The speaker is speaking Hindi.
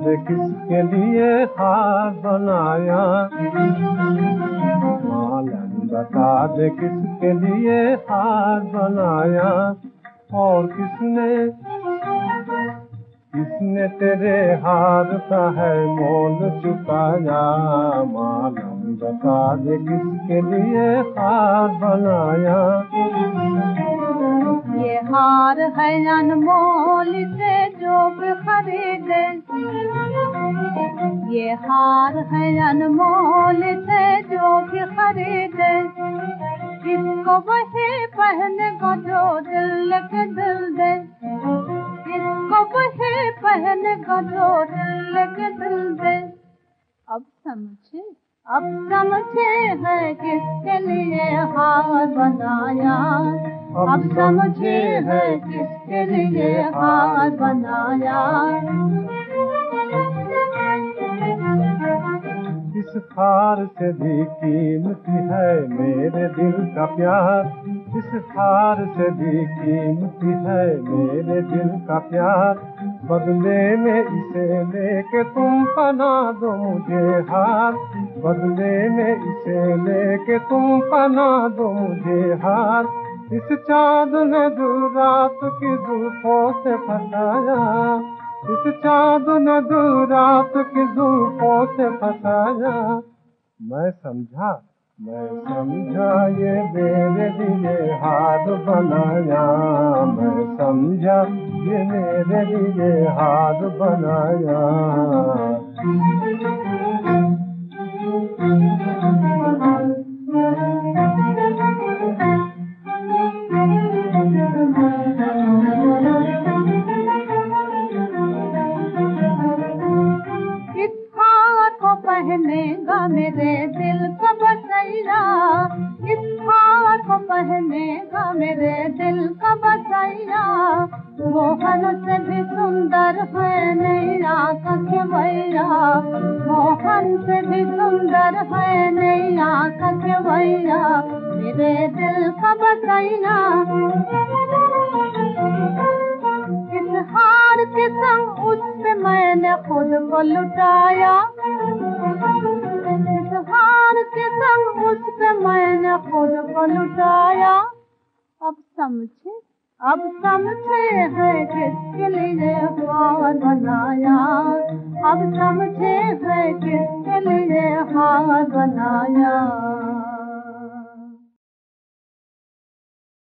दे किसके लिए हार बनाया? मालन बता दे किसके लिए हार बनाया? और किसने किसने तेरे हार का है मोल चुकाया? मालूम बता दे किसके लिए हार बनाया? ये हार है अनमोल से जो खरीदे। ये हार है अनमोल से जो भी खरीदे। इसको वही पहने को जो दिल के दिल दे। इसको वही पहने को जो दिल के दिल दे। अब समझे अब समझे है किसके लिए हार बनाया। अब समझे है किसके लिए हार बनाया। इस हार से भी कीमती है मेरे दिल का प्यार। इस हार से भी कीमती है मेरे दिल का प्यार। बदले में इसे लेके तुम पना दो मुझे हार। बदले में इसे लेके तुम पना दो मुझे हार। इस चाँद ने दूर रात की जुल्फों से फसाया, इस चाँद ने दूर रात की जुल्फों से फसाया। मैं समझा मैं समझा, ये मेरे लिए हाथ बनाया। मैं समझा, ये मेरे लिए हाथ बनाया। पहनेगा मेरे दिल का बसैया इस हार को पहनेगा मेरे दिल का बसैया मोहन से भी सुंदर है, नैया का खेवैया मोहन से भी सुंदर है, नैया का खेवैया मेरे दिल का बसैया हार के संग उससे मैंने खुद को लुटाया। मैंने खुद को लुटाया लिए हार बनाया अब समझे है किसके लिए हार बनाया